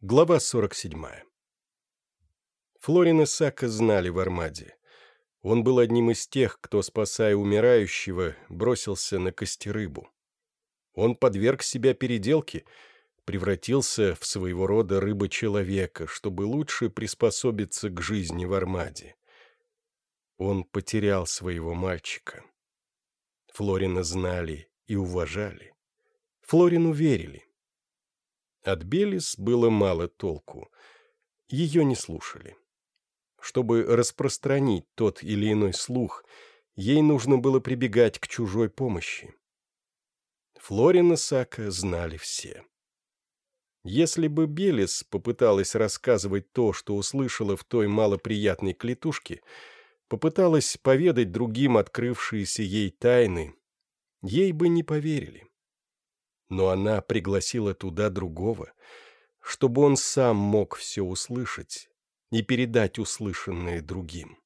Глава 47 Флорин и Сака знали в Армаде. Он был одним из тех, кто, спасая умирающего, бросился на костерыбу. Он подверг себя переделке, превратился в своего рода рыба-человека, чтобы лучше приспособиться к жизни в Армаде. Он потерял своего мальчика. Флорина знали и уважали. Флорину верили. От Белис было мало толку. Ее не слушали. Чтобы распространить тот или иной слух, ей нужно было прибегать к чужой помощи. Флорина Сака знали все. Если бы Белис попыталась рассказывать то, что услышала в той малоприятной клетушке, попыталась поведать другим открывшиеся ей тайны, ей бы не поверили. Но она пригласила туда другого, чтобы он сам мог все услышать и передать услышанное другим.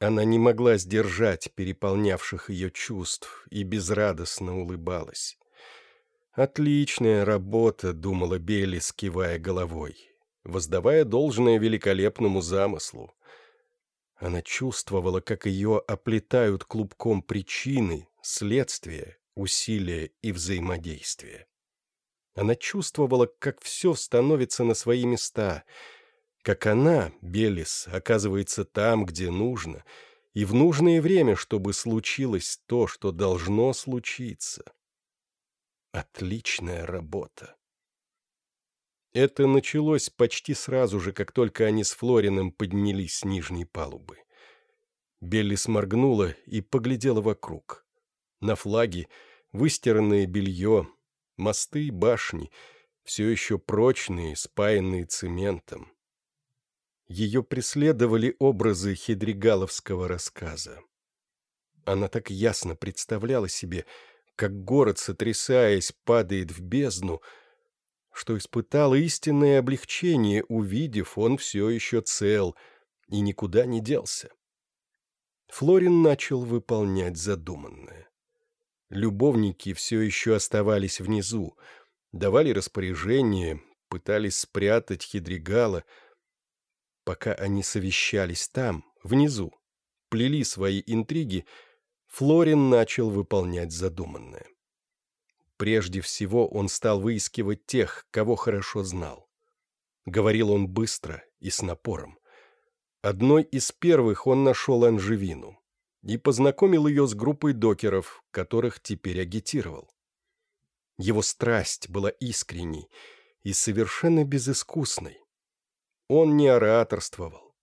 Она не могла сдержать переполнявших ее чувств и безрадостно улыбалась. «Отличная работа», — думала Белли, скивая головой, воздавая должное великолепному замыслу. Она чувствовала, как ее оплетают клубком причины, следствия, усилия и взаимодействия. Она чувствовала, как все становится на свои места, как она, Белис, оказывается там, где нужно, и в нужное время, чтобы случилось то, что должно случиться. Отличная работа. Это началось почти сразу же, как только они с Флорином поднялись с нижней палубы. Белли сморгнула и поглядела вокруг на флаге, выстиранное белье, мосты башни, все еще прочные, спаянные цементом. Ее преследовали образы хедригаловского рассказа. Она так ясно представляла себе, как город, сотрясаясь, падает в бездну, что испытала истинное облегчение, увидев, он все еще цел и никуда не делся. Флорин начал выполнять задуманное. Любовники все еще оставались внизу, давали распоряжения, пытались спрятать Хидригала. Пока они совещались там, внизу, плели свои интриги, Флорин начал выполнять задуманное. Прежде всего он стал выискивать тех, кого хорошо знал. Говорил он быстро и с напором. Одной из первых он нашел Анжевину и познакомил ее с группой докеров, которых теперь агитировал. Его страсть была искренней и совершенно безыскусной. Он не ораторствовал.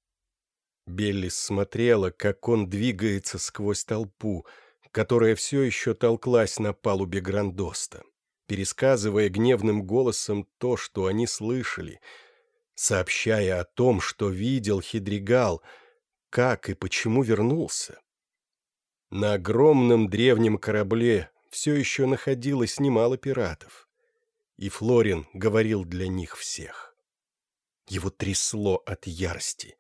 Беллис смотрела, как он двигается сквозь толпу, которая все еще толклась на палубе Грандоста, пересказывая гневным голосом то, что они слышали, сообщая о том, что видел Хидригал, как и почему вернулся. На огромном древнем корабле все еще находилось немало пиратов. И Флорин говорил для них всех. Его трясло от ярости.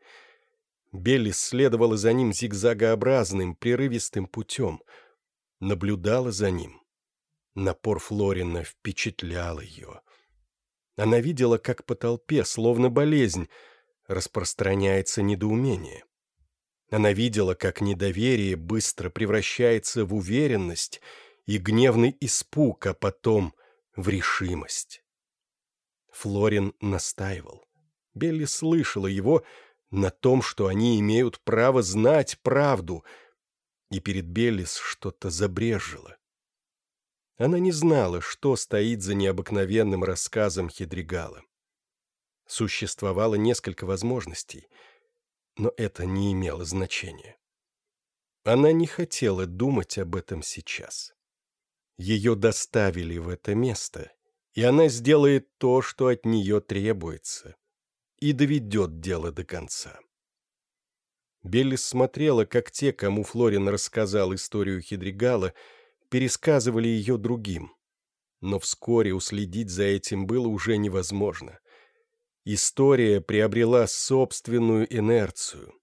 Белли следовала за ним зигзагообразным, прерывистым путем. Наблюдала за ним. Напор Флорина впечатлял ее. Она видела, как по толпе, словно болезнь, распространяется недоумение. Она видела, как недоверие быстро превращается в уверенность и гневный испуг, а потом в решимость. Флорин настаивал. Белли слышала его на том, что они имеют право знать правду, и перед Беллис что-то забрежило. Она не знала, что стоит за необыкновенным рассказом Хедригала. Существовало несколько возможностей — но это не имело значения. Она не хотела думать об этом сейчас. Ее доставили в это место, и она сделает то, что от нее требуется, и доведет дело до конца. Беллис смотрела, как те, кому Флорин рассказал историю Хидригала, пересказывали ее другим. Но вскоре уследить за этим было уже невозможно. История приобрела собственную инерцию.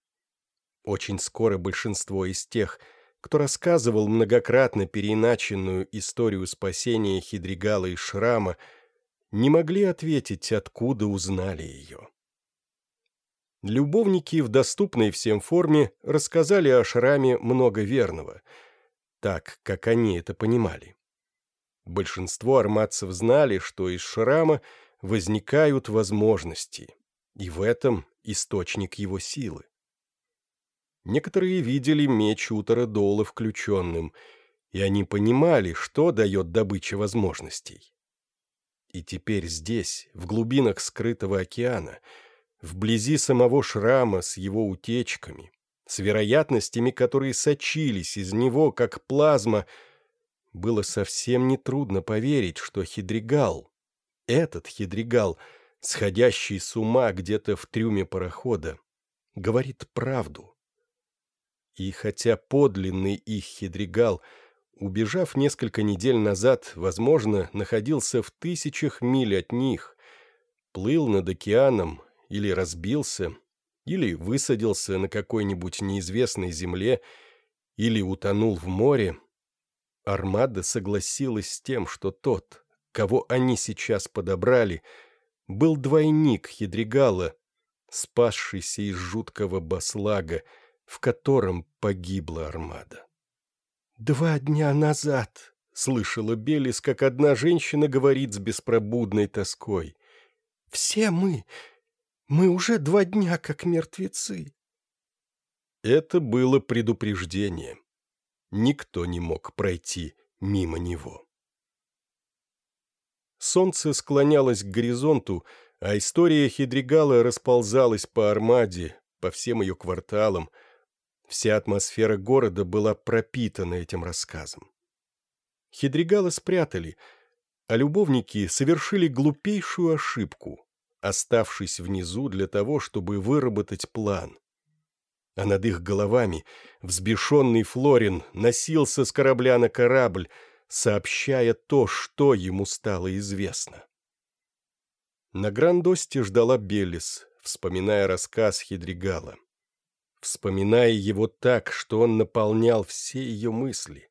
Очень скоро большинство из тех, кто рассказывал многократно переиначенную историю спасения Хидригала и Шрама, не могли ответить, откуда узнали ее. Любовники в доступной всем форме рассказали о шраме много верного, так, как они это понимали. Большинство армадцев знали, что из шрама возникают возможности, и в этом источник его силы. Некоторые видели меч Утора Дола включенным, и они понимали, что дает добыча возможностей. И теперь здесь, в глубинах скрытого океана, вблизи самого шрама с его утечками, с вероятностями, которые сочились из него, как плазма, было совсем нетрудно поверить, что Хидригал, этот Хидригал, сходящий с ума где-то в трюме парохода, говорит правду. И хотя подлинный их хидригал, убежав несколько недель назад, возможно, находился в тысячах миль от них, плыл над океаном или разбился, или высадился на какой-нибудь неизвестной земле, или утонул в море, Армада согласилась с тем, что тот, кого они сейчас подобрали, был двойник Хидригала, спасшийся из жуткого баслага, в котором погибла армада. «Два дня назад», — слышала Белис, как одна женщина говорит с беспробудной тоской. «Все мы, мы уже два дня как мертвецы». Это было предупреждение. Никто не мог пройти мимо него. Солнце склонялось к горизонту, а история Хидригала расползалась по Армаде, по всем ее кварталам, Вся атмосфера города была пропитана этим рассказом. Хидригала спрятали, а любовники совершили глупейшую ошибку, оставшись внизу для того, чтобы выработать план. А над их головами взбешенный Флорин носился с корабля на корабль, сообщая то, что ему стало известно. На Грандосте ждала Белис, вспоминая рассказ Хидригала вспоминая его так, что он наполнял все ее мысли.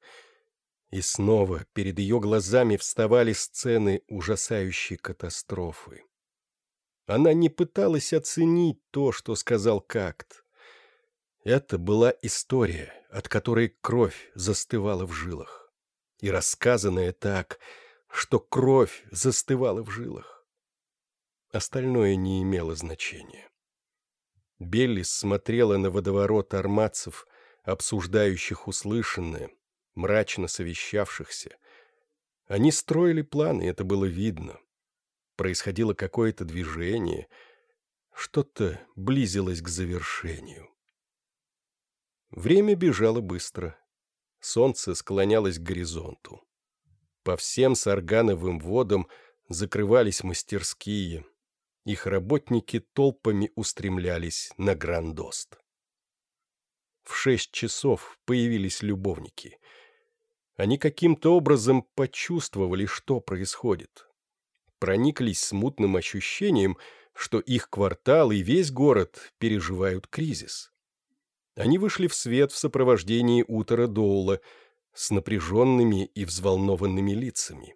И снова перед ее глазами вставали сцены ужасающей катастрофы. Она не пыталась оценить то, что сказал Какт. Это была история, от которой кровь застывала в жилах. И рассказанная так, что кровь застывала в жилах. Остальное не имело значения. Беллис смотрела на водоворот армадцев, обсуждающих услышанное, мрачно совещавшихся. Они строили планы, это было видно. Происходило какое-то движение, что-то близилось к завершению. Время бежало быстро. Солнце склонялось к горизонту. По всем саргановым водам закрывались мастерские — их работники толпами устремлялись на Грандост. В шесть часов появились любовники. Они каким-то образом почувствовали, что происходит. Прониклись смутным ощущением, что их квартал и весь город переживают кризис. Они вышли в свет в сопровождении Утора Доула с напряженными и взволнованными лицами.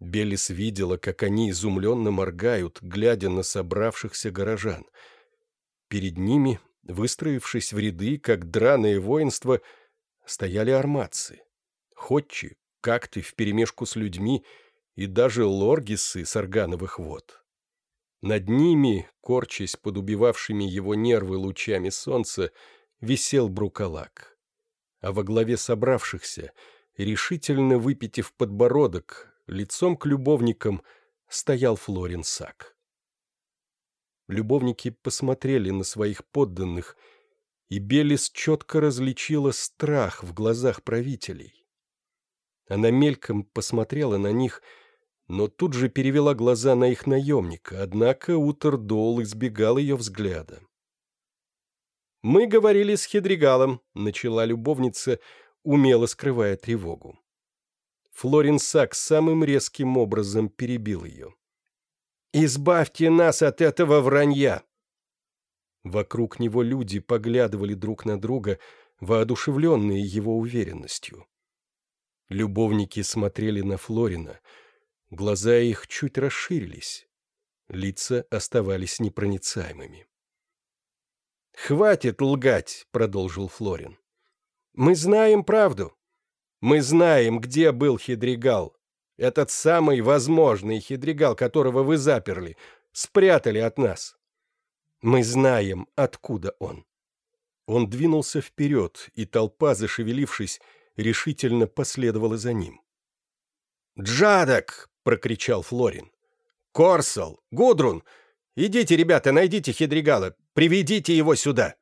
Белис видела, как они изумленно моргают, глядя на собравшихся горожан. Перед ними, выстроившись в ряды, как драное воинство, стояли арматцы. Ходчи, какты вперемешку с людьми и даже лоргисы с органовых вод. Над ними, корчась под убивавшими его нервы лучами солнца, висел брукалак. А во главе собравшихся, решительно выпитив подбородок, лицом к любовникам стоял Флорин Сак. Любовники посмотрели на своих подданных, и Белис четко различила страх в глазах правителей. Она мельком посмотрела на них, но тут же перевела глаза на их наемника, однако Утердол избегал ее взгляда. «Мы говорили с Хедригалом», — начала любовница, умело скрывая тревогу. Флорин Сак самым резким образом перебил ее. «Избавьте нас от этого вранья!» Вокруг него люди поглядывали друг на друга, воодушевленные его уверенностью. Любовники смотрели на Флорина, Глаза их чуть расширились. Лица оставались непроницаемыми. «Хватит лгать», — продолжил Флорин. «Мы знаем правду. Мы знаем, где был Хидригал. Этот самый возможный Хидригал, которого вы заперли, спрятали от нас. Мы знаем, откуда он». Он двинулся вперед, и толпа, зашевелившись, решительно последовала за ним. «Джадок!» — прокричал Флорин. «Корсал! Гудрун! Идите, ребята, найдите Хидригала, приведите его сюда!»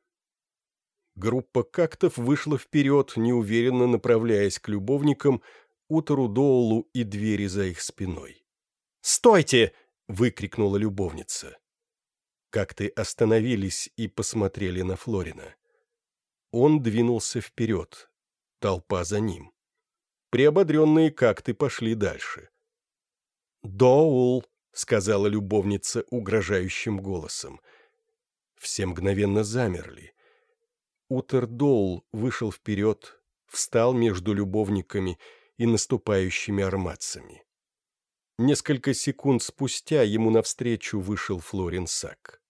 Группа кактов вышла вперед, неуверенно направляясь к любовникам, Утору Доулу и двери за их спиной. «Стойте!» — выкрикнула любовница. Какты остановились и посмотрели на Флорина. Он двинулся вперед, толпа за ним. Приободренные какты пошли дальше. «Доул», — сказала любовница угрожающим голосом. Все мгновенно замерли. Утер Доул вышел вперед, встал между любовниками и наступающими арматцами. Несколько секунд спустя ему навстречу вышел Флорин Сак.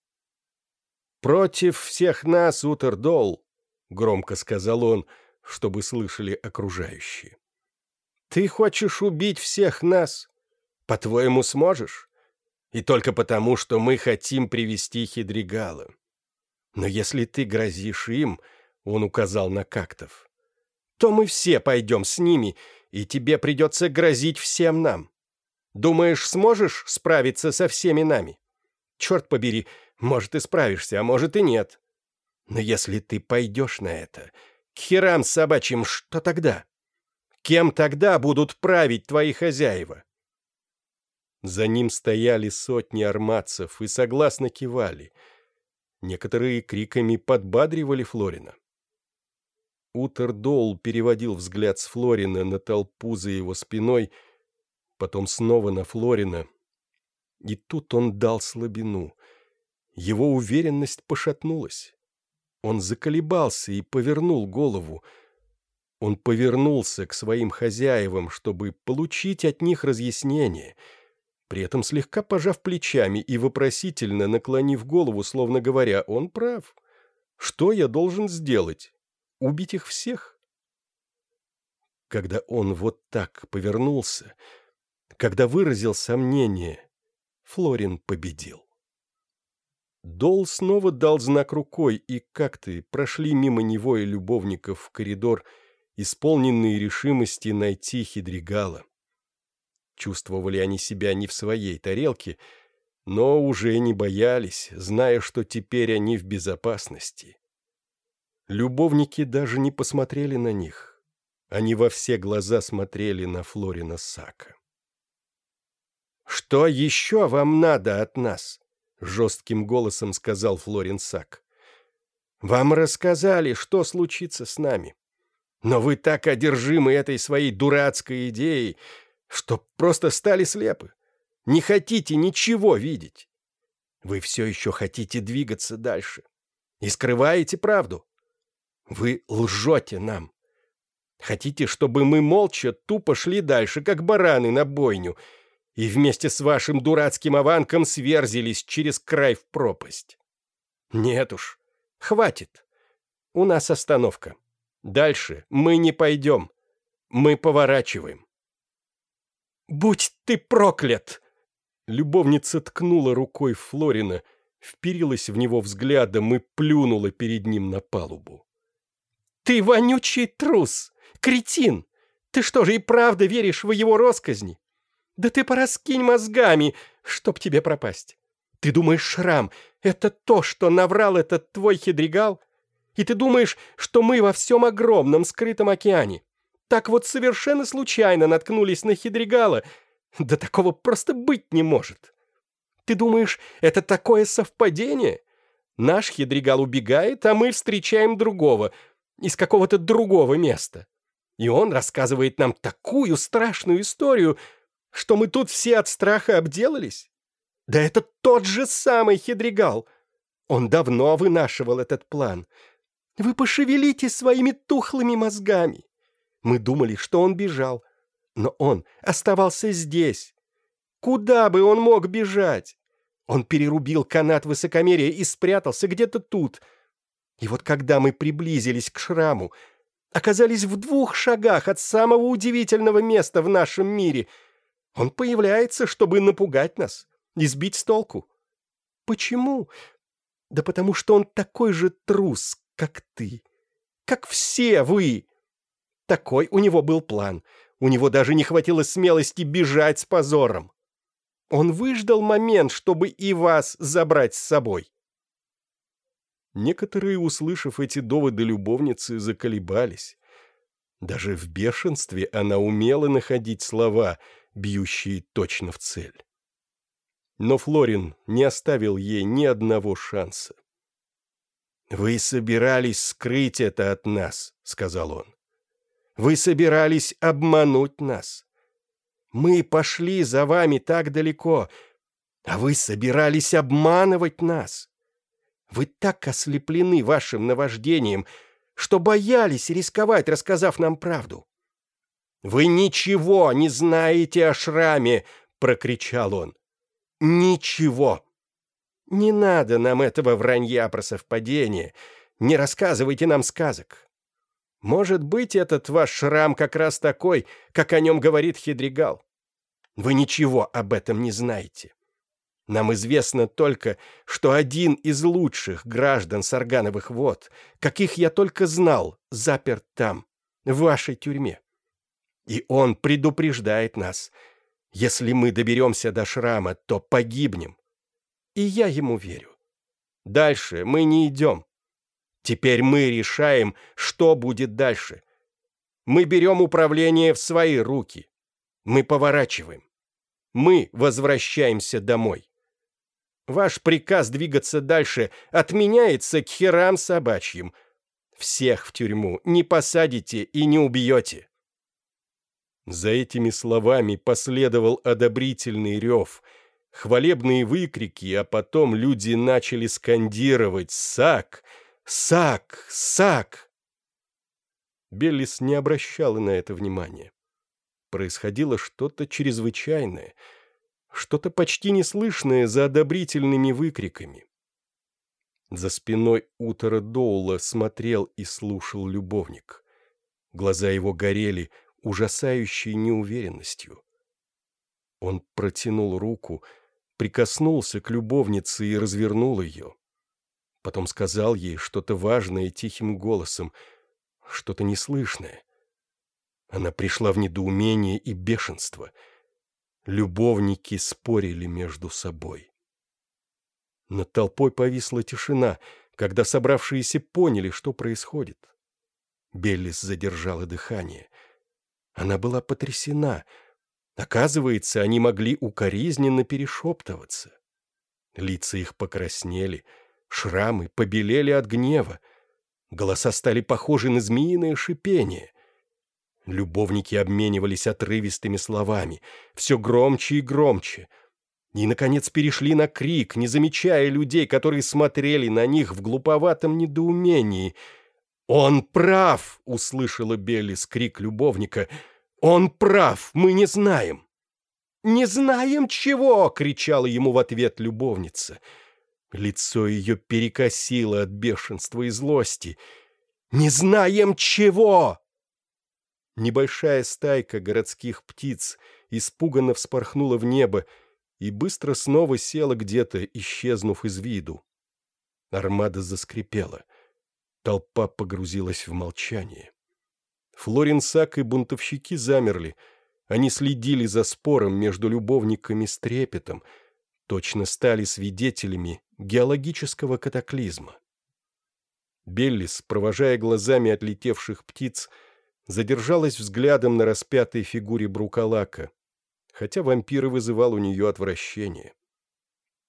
«Против всех нас, Утер Доул!» — громко сказал он, чтобы слышали окружающие. «Ты хочешь убить всех нас? По-твоему, сможешь? И только потому, что мы хотим привести Хидригала. Но если ты грозишь им, — он указал на кактов, — то мы все пойдем с ними, и тебе придется грозить всем нам. Думаешь, сможешь справиться со всеми нами? Черт побери, может, и справишься, а может и нет. Но если ты пойдешь на это, к херам собачьим, что тогда? Кем тогда будут править твои хозяева? За ним стояли сотни арматцев и согласно кивали. Некоторые криками подбадривали Флорина. Утердол переводил взгляд с Флорина на толпу за его спиной, потом снова на Флорина. И тут он дал слабину. Его уверенность пошатнулась. Он заколебался и повернул голову. Он повернулся к своим хозяевам, чтобы получить от них разъяснение — при этом слегка пожав плечами и вопросительно наклонив голову, словно говоря, он прав. Что я должен сделать? Убить их всех? Когда он вот так повернулся, когда выразил сомнение, Флорин победил. Дол снова дал знак рукой, и как ты прошли мимо него и любовников в коридор, исполненные решимости найти Хидригала. Чувствовали они себя не в своей тарелке, но уже не боялись, зная, что теперь они в безопасности. Любовники даже не посмотрели на них. Они во все глаза смотрели на Флорина Сака. «Что еще вам надо от нас?» — жестким голосом сказал Флорин Сак. «Вам рассказали, что случится с нами. Но вы так одержимы этой своей дурацкой идеей, что просто стали слепы. Не хотите ничего видеть. Вы все еще хотите двигаться дальше и скрываете правду. Вы лжете нам. Хотите, чтобы мы молча тупо шли дальше, как бараны на бойню, и вместе с вашим дурацким аванком сверзились через край в пропасть? Нет уж, хватит. У нас остановка. Дальше мы не пойдем. Мы поворачиваем. «Будь ты проклят!» Любовница ткнула рукой Флорина, вперилась в него взглядом и плюнула перед ним на палубу. «Ты вонючий трус! Кретин! Ты что же и правда веришь в его росказни? Да ты пораскинь мозгами, чтоб тебе пропасть! Ты думаешь, шрам — это то, что наврал этот твой хидригал? И ты думаешь, что мы во всем огромном скрытом океане так вот совершенно случайно наткнулись на Хидригала. Да такого просто быть не может. Ты думаешь, это такое совпадение? Наш Хидригал убегает, а мы встречаем другого, из какого-то другого места. И он рассказывает нам такую страшную историю, что мы тут все от страха обделались. Да это тот же самый Хидригал. Он давно вынашивал этот план. Вы пошевелите своими тухлыми мозгами. Мы думали, что он бежал, но он оставался здесь. Куда бы он мог бежать? Он перерубил канат высокомерия и спрятался где-то тут. И вот когда мы приблизились к шраму, оказались в двух шагах от самого удивительного места в нашем мире, он появляется, чтобы напугать нас и сбить с толку. Почему? Да потому что он такой же трус, как ты, как все вы. Такой у него был план. У него даже не хватило смелости бежать с позором. Он выждал момент, чтобы и вас забрать с собой. Некоторые, услышав эти доводы любовницы, заколебались. Даже в бешенстве она умела находить слова, бьющие точно в цель. Но Флорин не оставил ей ни одного шанса. «Вы собирались скрыть это от нас», — сказал он. «Вы собирались обмануть нас. Мы пошли за вами так далеко, а вы собирались обманывать нас. Вы так ослеплены вашим наваждением, что боялись рисковать, рассказав нам правду. «Вы ничего не знаете о шраме!» — прокричал он. «Ничего! Не надо нам этого вранья про совпадение. Не рассказывайте нам сказок. Может быть, этот ваш шрам как раз такой, как о нем говорит Хидригал. Вы ничего об этом не знаете. Нам известно только, что один из лучших граждан Саргановых вод, каких я только знал, заперт там, в вашей тюрьме. И он предупреждает нас. Если мы доберемся до шрама, то погибнем. И я ему верю. Дальше мы не идем. Теперь мы решаем, что будет дальше. Мы берем управление в свои руки. Мы поворачиваем. Мы возвращаемся домой. Ваш приказ двигаться дальше отменяется к херам собачьим. Всех в тюрьму не посадите и не убьете. За этими словами последовал одобрительный рев, хвалебные выкрики, а потом люди начали скандировать «Сак! Сак! Сак!». Беллис не обращала на это внимания. Происходило что-то чрезвычайное, что-то почти неслышное за одобрительными выкриками. За спиной Утора Доула смотрел и слушал любовник. Глаза его горели, ужасающей неуверенностью. Он протянул руку, прикоснулся к любовнице и развернул ее. Потом сказал ей что-то важное тихим голосом, что-то неслышное. Она пришла в недоумение и бешенство. Любовники спорили между собой. Над толпой повисла тишина, когда собравшиеся поняли, что происходит. Беллис задержала дыхание — она была потрясена. Оказывается, они могли укоризненно перешептываться. Лица их покраснели, шрамы побелели от гнева. Голоса стали похожи на змеиное шипение. Любовники обменивались отрывистыми словами, все громче и громче. И, наконец, перешли на крик, не замечая людей, которые смотрели на них в глуповатом недоумении — «Он прав!» — услышала Беллис крик любовника. «Он прав! Мы не знаем!» «Не знаем чего!» — кричала ему в ответ любовница. Лицо ее перекосило от бешенства и злости. «Не знаем чего!» Небольшая стайка городских птиц испуганно вспорхнула в небо и быстро снова села где-то, исчезнув из виду. Армада заскрипела. Толпа погрузилась в молчание. Флоренсак и бунтовщики замерли. Они следили за спором между любовниками с трепетом, точно стали свидетелями геологического катаклизма. Беллис, провожая глазами отлетевших птиц, задержалась взглядом на распятой фигуре Брукалака, хотя вампир вызывал у нее отвращение.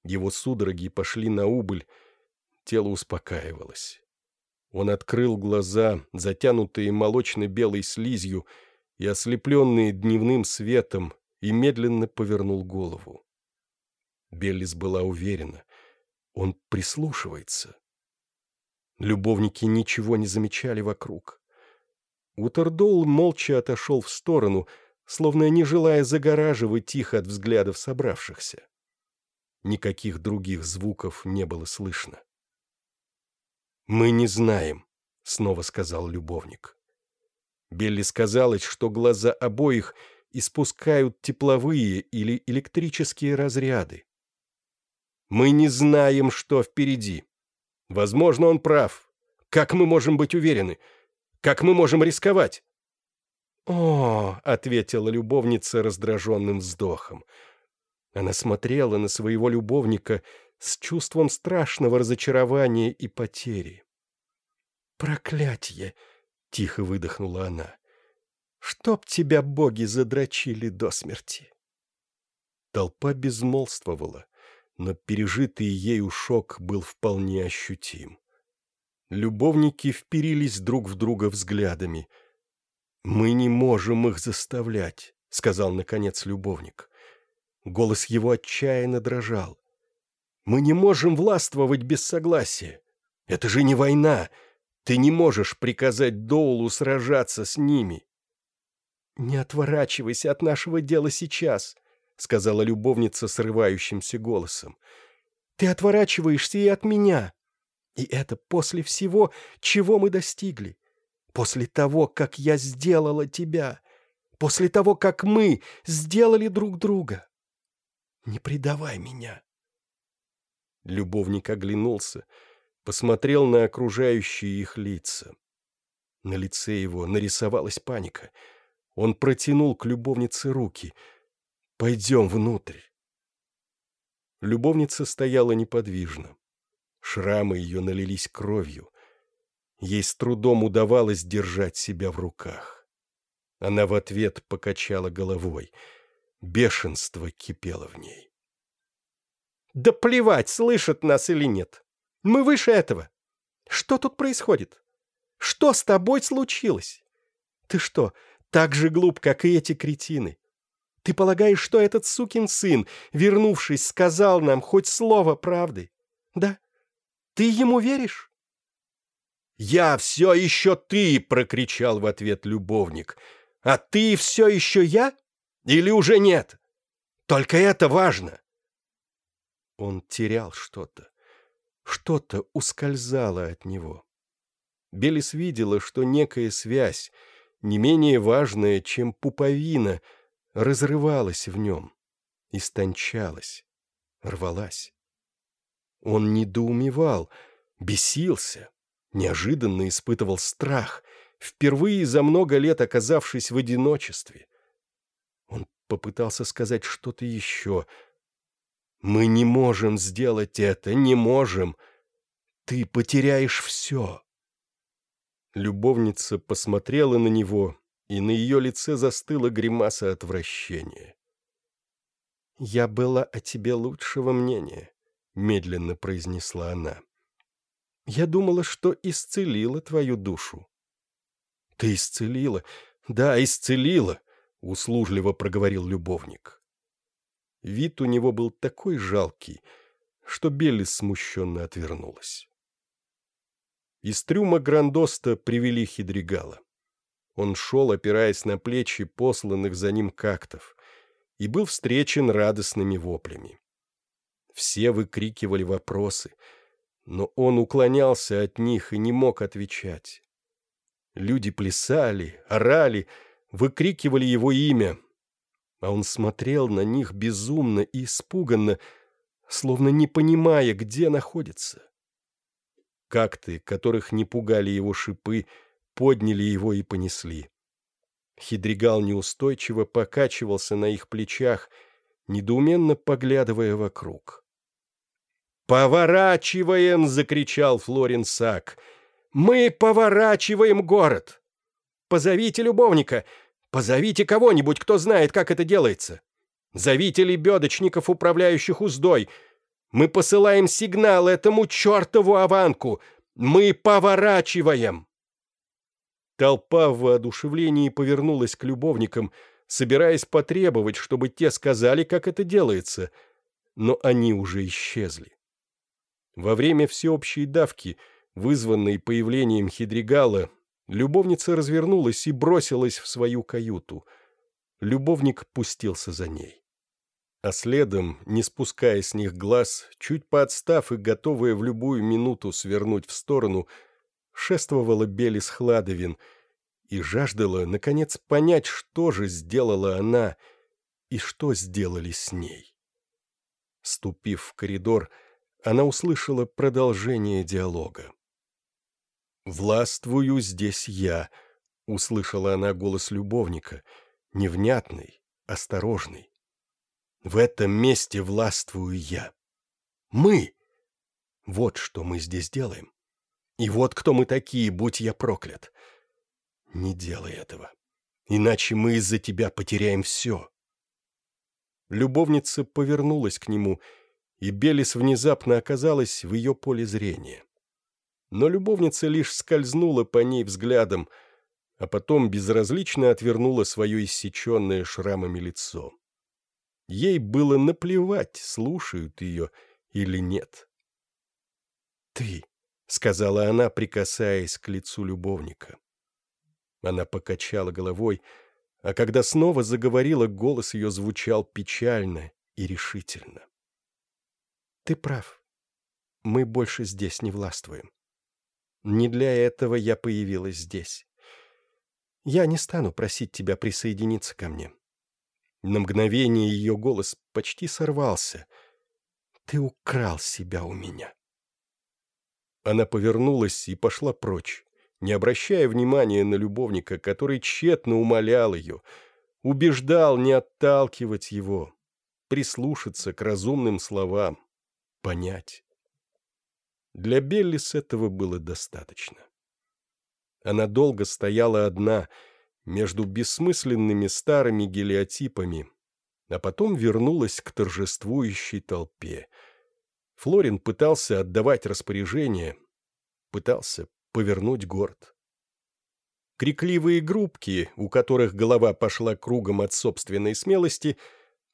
Его судороги пошли на убыль, тело успокаивалось. Он открыл глаза, затянутые молочно-белой слизью и ослепленные дневным светом, и медленно повернул голову. Беллис была уверена. Он прислушивается. Любовники ничего не замечали вокруг. Утердоул молча отошел в сторону, словно не желая загораживать их от взглядов собравшихся. Никаких других звуков не было слышно. «Мы не знаем», — снова сказал любовник. Белли сказалось, что глаза обоих испускают тепловые или электрические разряды. «Мы не знаем, что впереди. Возможно, он прав. Как мы можем быть уверены? Как мы можем рисковать?» «О!» — ответила любовница раздраженным вздохом. Она смотрела на своего любовника с чувством страшного разочарования и потери. «Проклятье!» — тихо выдохнула она. «Чтоб тебя боги задрочили до смерти!» Толпа безмолвствовала, но пережитый ею шок был вполне ощутим. Любовники вперились друг в друга взглядами — «Мы не можем их заставлять», — сказал, наконец, любовник. Голос его отчаянно дрожал. «Мы не можем властвовать без согласия. Это же не война. Ты не можешь приказать Доулу сражаться с ними». «Не отворачивайся от нашего дела сейчас», — сказала любовница срывающимся голосом. «Ты отворачиваешься и от меня. И это после всего, чего мы достигли. После того, как я сделала тебя. После того, как мы сделали друг друга. Не предавай меня. Любовник оглянулся, посмотрел на окружающие их лица. На лице его нарисовалась паника. Он протянул к любовнице руки. «Пойдем внутрь». Любовница стояла неподвижно. Шрамы ее налились кровью. Ей с трудом удавалось держать себя в руках. Она в ответ покачала головой. Бешенство кипело в ней. «Да плевать, слышат нас или нет. Мы выше этого. Что тут происходит? Что с тобой случилось? Ты что, так же глуп, как и эти кретины? Ты полагаешь, что этот сукин сын, вернувшись, сказал нам хоть слово правды? Да? Ты ему веришь? «Я все еще ты!» — прокричал в ответ любовник. «А ты все еще я? Или уже нет? Только это важно!» Он терял что-то. Что-то ускользало от него. Белис видела, что некая связь, не менее важная, чем пуповина, разрывалась в нем, истончалась, рвалась. Он недоумевал, бесился, неожиданно испытывал страх, впервые за много лет оказавшись в одиночестве. Он попытался сказать что-то еще. «Мы не можем сделать это, не можем. Ты потеряешь все». Любовница посмотрела на него, и на ее лице застыла гримаса отвращения. «Я была о тебе лучшего мнения», — медленно произнесла она. Я думала, что исцелила твою душу». «Ты исцелила? Да, исцелила», — услужливо проговорил любовник. Вид у него был такой жалкий, что Белли смущенно отвернулась. Из трюма Грандоста привели Хидригала. Он шел, опираясь на плечи посланных за ним кактов, и был встречен радостными воплями. Все выкрикивали вопросы — но он уклонялся от них и не мог отвечать. Люди плясали, орали, выкрикивали его имя, а он смотрел на них безумно и испуганно, словно не понимая, где находится. Какты, которых не пугали его шипы, подняли его и понесли. Хидригал неустойчиво покачивался на их плечах, недоуменно поглядывая вокруг. «Поворачиваем!» — закричал Флорин Сак. «Мы поворачиваем город! Позовите любовника! Позовите кого-нибудь, кто знает, как это делается! Зовите лебедочников, управляющих уздой! Мы посылаем сигнал этому чертову аванку! Мы поворачиваем!» Толпа в воодушевлении повернулась к любовникам, собираясь потребовать, чтобы те сказали, как это делается, но они уже исчезли. Во время всеобщей давки, вызванной появлением Хидригала, любовница развернулась и бросилась в свою каюту. любовник пустился за ней. А следом, не спуская с них глаз, чуть поотстав и готовая в любую минуту свернуть в сторону, шествовала Белис Хладовин и жаждала, наконец, понять, что же сделала она и что сделали с ней. Ступив в коридор, она услышала продолжение диалога. «Властвую здесь я», — услышала она голос любовника, невнятный, осторожный. «В этом месте властвую я. Мы! Вот что мы здесь делаем. И вот кто мы такие, будь я проклят. Не делай этого, иначе мы из-за тебя потеряем все». Любовница повернулась к нему, и Белис внезапно оказалась в ее поле зрения но любовница лишь скользнула по ней взглядом, а потом безразлично отвернула свое иссеченное шрамами лицо. Ей было наплевать, слушают ее или нет. «Ты», — сказала она, прикасаясь к лицу любовника. Она покачала головой, а когда снова заговорила, голос ее звучал печально и решительно. «Ты прав. Мы больше здесь не властвуем. Не для этого я появилась здесь. Я не стану просить тебя присоединиться ко мне. На мгновение ее голос почти сорвался. Ты украл себя у меня. Она повернулась и пошла прочь, не обращая внимания на любовника, который тщетно умолял ее, убеждал не отталкивать его, прислушаться к разумным словам, понять. Для Беллис этого было достаточно. Она долго стояла одна между бессмысленными старыми гелиотипами, а потом вернулась к торжествующей толпе. Флорин пытался отдавать распоряжение, пытался повернуть город. Крикливые группки, у которых голова пошла кругом от собственной смелости,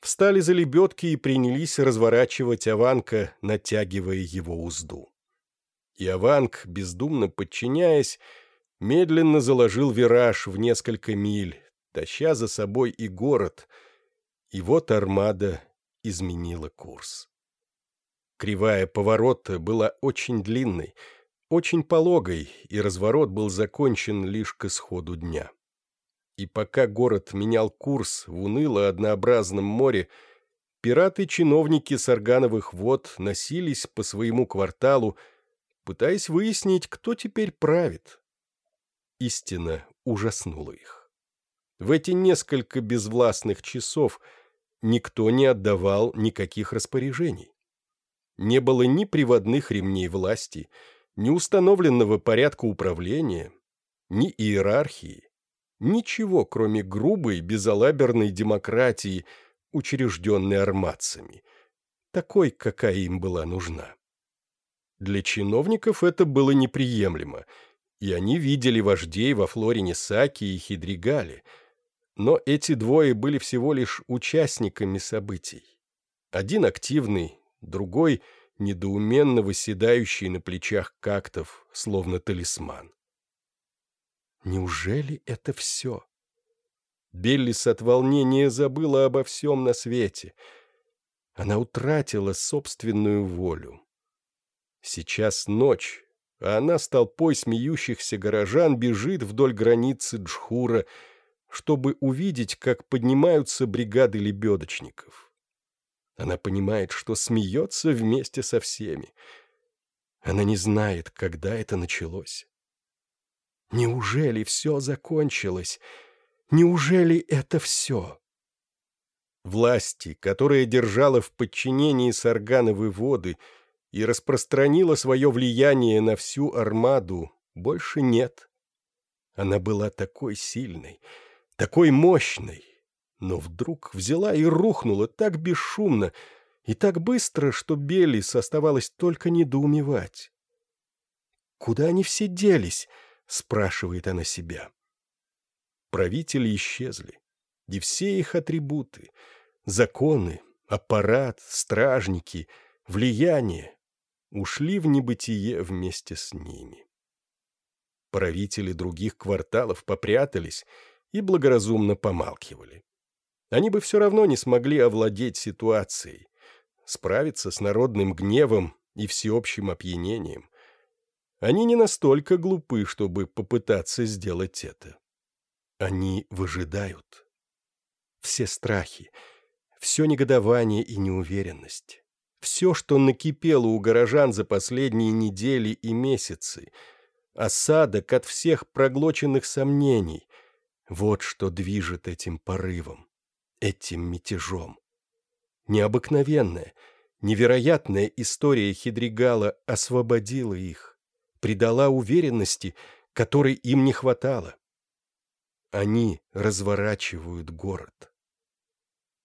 встали за лебедки и принялись разворачивать Аванка, натягивая его узду. Иованг, бездумно подчиняясь, медленно заложил вираж в несколько миль, таща за собой и город, и вот армада изменила курс. Кривая поворота была очень длинной, очень пологой, и разворот был закончен лишь к исходу дня. И пока город менял курс в уныло-однообразном море, пираты-чиновники с органовых вод носились по своему кварталу, пытаясь выяснить, кто теперь правит. Истина ужаснула их. В эти несколько безвластных часов никто не отдавал никаких распоряжений. Не было ни приводных ремней власти, ни установленного порядка управления, ни иерархии, ничего, кроме грубой, безалаберной демократии, учрежденной армадцами, такой, какая им была нужна. Для чиновников это было неприемлемо, и они видели вождей во Флорине Саки и Хидригале, но эти двое были всего лишь участниками событий. Один активный, другой недоуменно выседающий на плечах кактов, словно талисман. Неужели это все? Беллис от волнения забыла обо всем на свете. Она утратила собственную волю. Сейчас ночь, а она с толпой смеющихся горожан бежит вдоль границы Джхура, чтобы увидеть, как поднимаются бригады лебедочников. Она понимает, что смеется вместе со всеми. Она не знает, когда это началось. Неужели все закончилось? Неужели это все? Власти, которая держала в подчинении Саргановы воды — и распространила свое влияние на всю армаду, больше нет. Она была такой сильной, такой мощной, но вдруг взяла и рухнула так бесшумно и так быстро, что Белис оставалось только недоумевать. «Куда они все делись?» — спрашивает она себя. Правители исчезли, и все их атрибуты — законы, аппарат, стражники, влияние ушли в небытие вместе с ними. Правители других кварталов попрятались и благоразумно помалкивали. Они бы все равно не смогли овладеть ситуацией, справиться с народным гневом и всеобщим опьянением. Они не настолько глупы, чтобы попытаться сделать это. Они выжидают. Все страхи, все негодование и неуверенность, все, что накипело у горожан за последние недели и месяцы, осадок от всех проглоченных сомнений, вот что движет этим порывом этим мятежом. Необыкновенная, невероятная история Хидригала освободила их, придала уверенности, которой им не хватало. Они разворачивают город.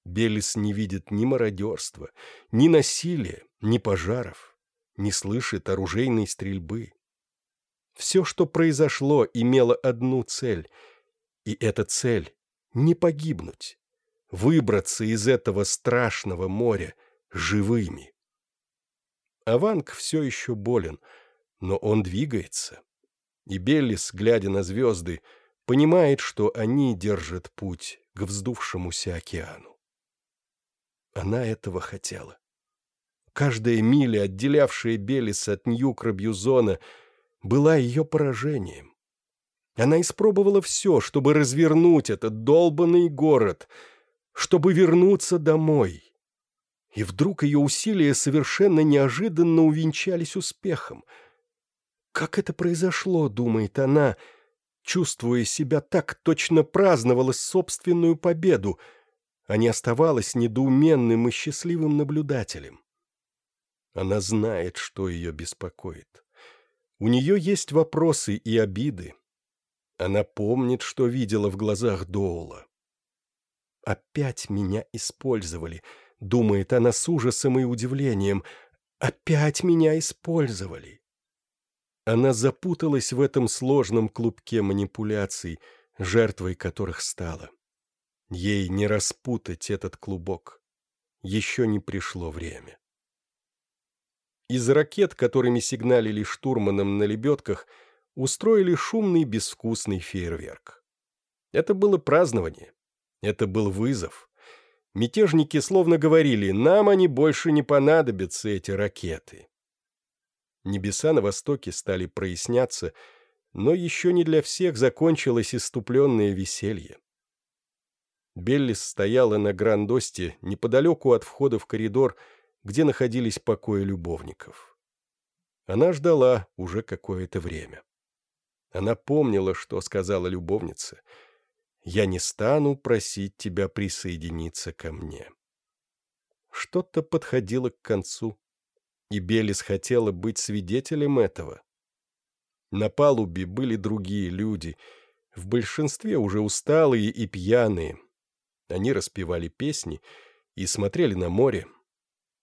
Белис не видит ни мародерства, ни насилия, ни пожаров, не слышит оружейной стрельбы. Все, что произошло, имело одну цель, и эта цель — не погибнуть, выбраться из этого страшного моря живыми. Аванк все еще болен, но он двигается. И Беллис, глядя на звезды, понимает, что они держат путь к вздувшемуся океану. Она этого хотела. Каждая миля, отделявшая Беллис от Нью-Кробюзона, была ее поражением. Она испробовала все, чтобы развернуть этот долбанный город — чтобы вернуться домой. И вдруг ее усилия совершенно неожиданно увенчались успехом. Как это произошло, думает она, чувствуя себя так, точно праздновала собственную победу, а не оставалась недоуменным и счастливым наблюдателем. Она знает, что ее беспокоит. У нее есть вопросы и обиды. Она помнит, что видела в глазах Доула. «Опять меня использовали», — думает она с ужасом и удивлением. «Опять меня использовали». Она запуталась в этом сложном клубке манипуляций, жертвой которых стала. Ей не распутать этот клубок. Еще не пришло время. Из ракет, которыми сигналили штурманам на лебедках, устроили шумный безвкусный фейерверк. Это было празднование. Это был вызов. Мятежники словно говорили, нам они больше не понадобятся, эти ракеты. Небеса на востоке стали проясняться, но еще не для всех закончилось иступленное веселье. Беллис стояла на грандосте неподалеку от входа в коридор, где находились покои любовников. Она ждала уже какое-то время. Она помнила, что сказала любовница — я не стану просить тебя присоединиться ко мне. Что-то подходило к концу, и Белис хотела быть свидетелем этого. На палубе были другие люди, в большинстве уже усталые и пьяные. Они распевали песни и смотрели на море.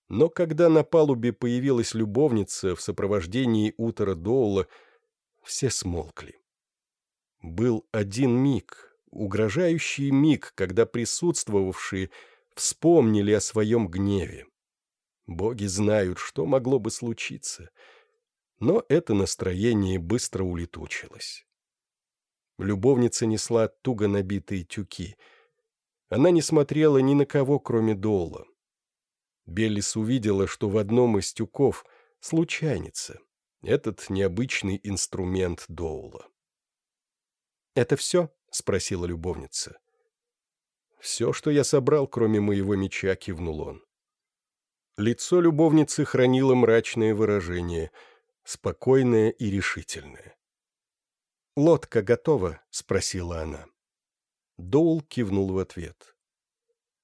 Но когда на палубе появилась любовница в сопровождении Утора Доула, все смолкли. Был один миг, угрожающий миг, когда присутствовавшие вспомнили о своем гневе. Боги знают, что могло бы случиться. Но это настроение быстро улетучилось. Любовница несла туго набитые тюки. Она не смотрела ни на кого, кроме Дола. Беллис увидела, что в одном из тюков случайница, этот необычный инструмент Доула. «Это все?» — спросила любовница. «Все, что я собрал, кроме моего меча», — кивнул он. Лицо любовницы хранило мрачное выражение, спокойное и решительное. «Лодка готова?» — спросила она. Доул кивнул в ответ.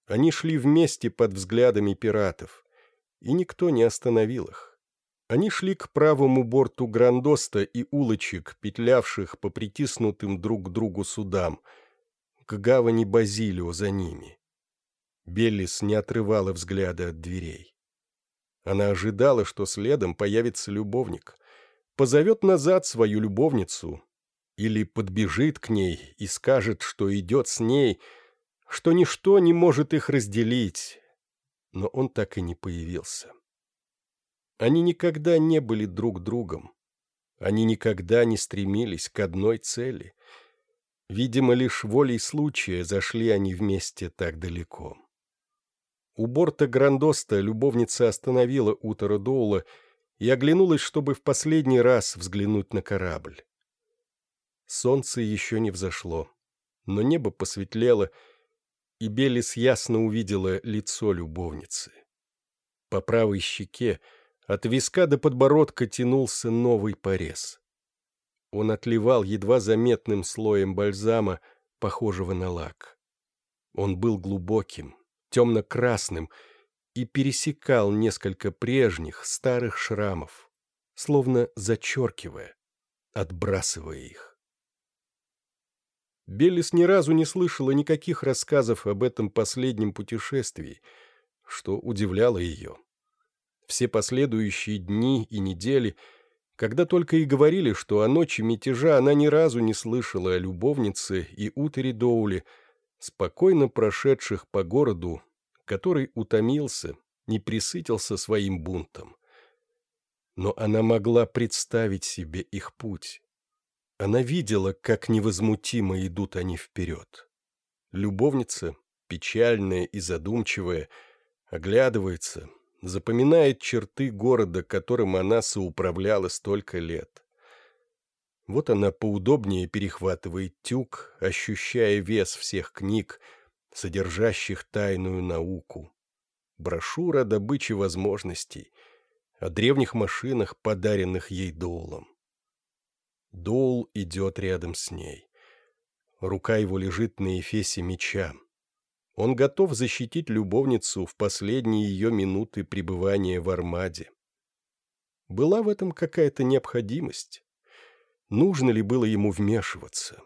Они шли вместе под взглядами пиратов, и никто не остановил их. Они шли к правому борту Грандоста и улочек, петлявших по притиснутым друг к другу судам, к гавани Базилио за ними. Беллис не отрывала взгляда от дверей. Она ожидала, что следом появится любовник, позовет назад свою любовницу или подбежит к ней и скажет, что идет с ней, что ничто не может их разделить, но он так и не появился. Они никогда не были друг другом. Они никогда не стремились к одной цели. Видимо, лишь волей случая зашли они вместе так далеко. У борта Грандоста любовница остановила Утора Доула и оглянулась, чтобы в последний раз взглянуть на корабль. Солнце еще не взошло, но небо посветлело, и Белис ясно увидела лицо любовницы. По правой щеке от виска до подбородка тянулся новый порез. Он отливал едва заметным слоем бальзама, похожего на лак. Он был глубоким, темно-красным и пересекал несколько прежних старых шрамов, словно зачеркивая, отбрасывая их. Беллис ни разу не слышала никаких рассказов об этом последнем путешествии, что удивляло ее. Все последующие дни и недели, когда только и говорили, что о ночи мятежа она ни разу не слышала о любовнице и утере Доуле, спокойно прошедших по городу, который утомился, не присытился своим бунтом. Но она могла представить себе их путь. Она видела, как невозмутимо идут они вперед. Любовница, печальная и задумчивая, оглядывается, запоминает черты города, которым она соуправляла столько лет. Вот она поудобнее перехватывает тюк, ощущая вес всех книг, содержащих тайную науку. Брошюра добычи возможностей, о древних машинах, подаренных ей Доулом. Доул идет рядом с ней. Рука его лежит на эфесе меча. Он готов защитить любовницу в последние ее минуты пребывания в Армаде. Была в этом какая-то необходимость? Нужно ли было ему вмешиваться?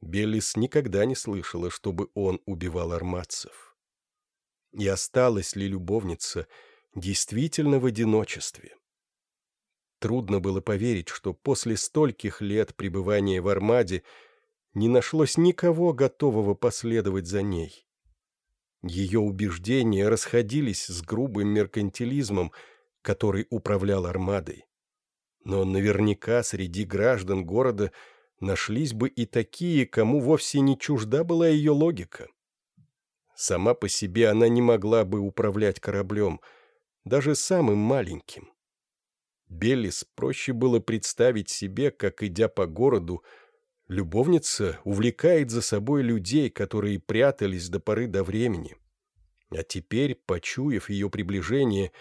Беллис никогда не слышала, чтобы он убивал армадцев. И осталась ли любовница действительно в одиночестве? Трудно было поверить, что после стольких лет пребывания в Армаде не нашлось никого, готового последовать за ней. Ее убеждения расходились с грубым меркантилизмом, который управлял Армадой. Но наверняка среди граждан города – нашлись бы и такие, кому вовсе не чужда была ее логика. Сама по себе она не могла бы управлять кораблем, даже самым маленьким. Беллис проще было представить себе, как, идя по городу, любовница увлекает за собой людей, которые прятались до поры до времени. А теперь, почуяв ее приближение,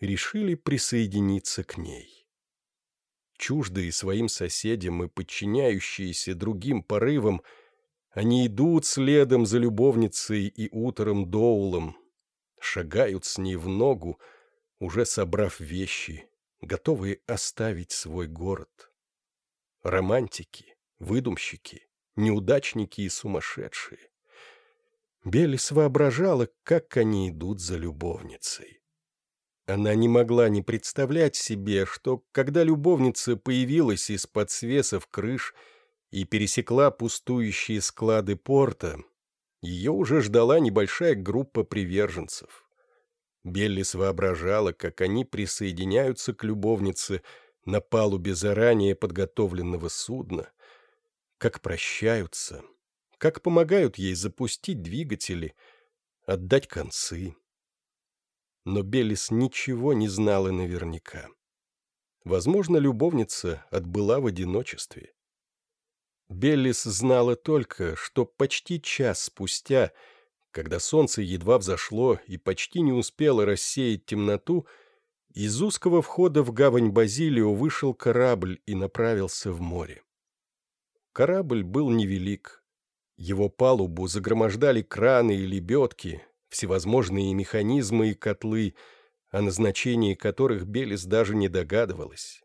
решили присоединиться к ней чуждые своим соседям и подчиняющиеся другим порывам, они идут следом за любовницей и утром Доулом, шагают с ней в ногу, уже собрав вещи, готовые оставить свой город. Романтики, выдумщики, неудачники и сумасшедшие. Белис воображала, как они идут за любовницей. Она не могла не представлять себе, что, когда любовница появилась из-под свесов крыш и пересекла пустующие склады порта, ее уже ждала небольшая группа приверженцев. Беллис воображала, как они присоединяются к любовнице на палубе заранее подготовленного судна, как прощаются, как помогают ей запустить двигатели, отдать концы но Белис ничего не знала наверняка. Возможно, любовница отбыла в одиночестве. Беллис знала только, что почти час спустя, когда солнце едва взошло и почти не успело рассеять темноту, из узкого входа в гавань Базилио вышел корабль и направился в море. Корабль был невелик. Его палубу загромождали краны и лебедки, всевозможные механизмы и котлы, о назначении которых Белис даже не догадывалась.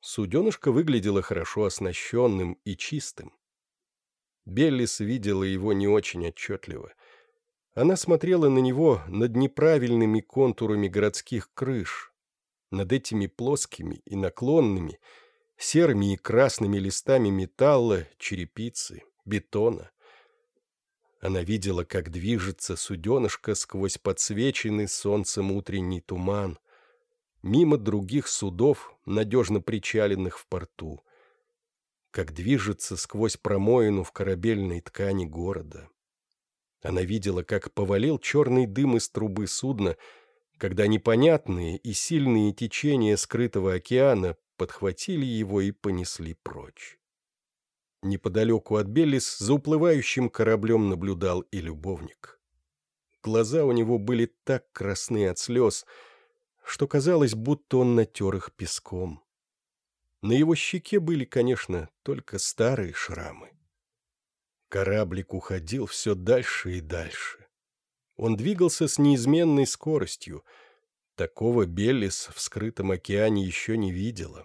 Суденышко выглядело хорошо оснащенным и чистым. Беллис видела его не очень отчетливо. Она смотрела на него над неправильными контурами городских крыш, над этими плоскими и наклонными, серыми и красными листами металла, черепицы, бетона. Она видела, как движется суденышко сквозь подсвеченный солнцем утренний туман, мимо других судов, надежно причаленных в порту. как движется сквозь промоину в корабельной ткани города. Она видела, как повалил черный дым из трубы судна, когда непонятные и сильные течения скрытого океана подхватили его и понесли прочь. Неподалеку от Беллис за уплывающим кораблем наблюдал и любовник. Глаза у него были так красны от слез, что казалось, будто он натер их песком. На его щеке были, конечно, только старые шрамы. Кораблик уходил все дальше и дальше. Он двигался с неизменной скоростью. Такого Беллис в скрытом океане еще не видела.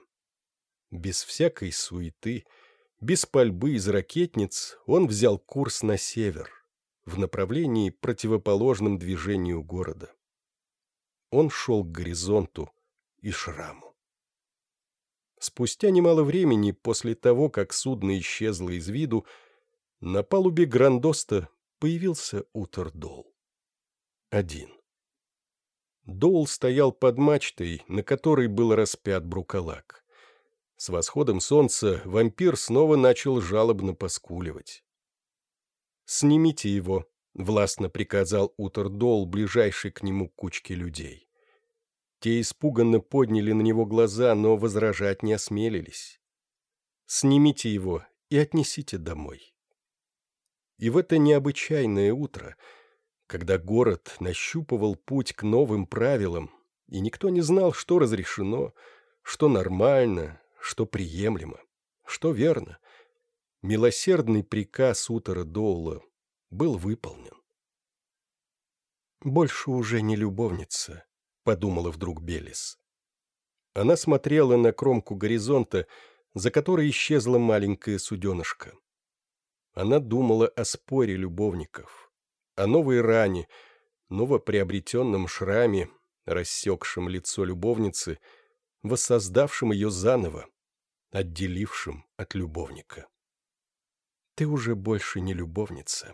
Без всякой суеты, без пальбы из ракетниц он взял курс на север, в направлении противоположном движению города. Он шел к горизонту и шраму. Спустя немало времени после того, как судно исчезло из виду, на палубе Грандоста появился Утер Дол. Один. Доул стоял под мачтой, на которой был распят брукалак. С восходом солнца вампир снова начал жалобно поскуливать. «Снимите его», — властно приказал Утер Дол, ближайший к нему кучке людей. Те испуганно подняли на него глаза, но возражать не осмелились. «Снимите его и отнесите домой». И в это необычайное утро, когда город нащупывал путь к новым правилам, и никто не знал, что разрешено, что нормально, что приемлемо, что верно, милосердный приказ Утора Доула был выполнен. «Больше уже не любовница», — подумала вдруг Белис. Она смотрела на кромку горизонта, за которой исчезла маленькая суденышка. Она думала о споре любовников, о новой ране, новоприобретенном шраме, рассекшем лицо любовницы, воссоздавшем ее заново, отделившем от любовника. «Ты уже больше не любовница».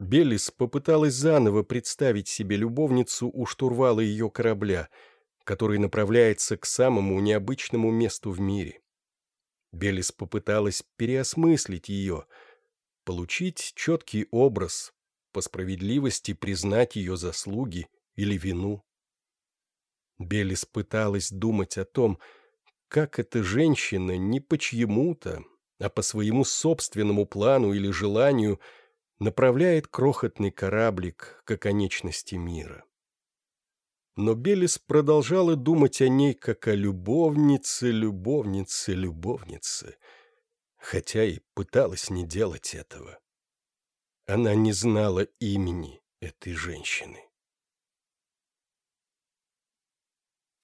Беллис попыталась заново представить себе любовницу у штурвала ее корабля, который направляется к самому необычному месту в мире. Белис попыталась переосмыслить ее, получить четкий образ, по справедливости признать ее заслуги или вину. Белис пыталась думать о том, как эта женщина не по чьему-то, а по своему собственному плану или желанию направляет крохотный кораблик к оконечности мира но Белис продолжала думать о ней как о любовнице, любовнице, любовнице, хотя и пыталась не делать этого. Она не знала имени этой женщины.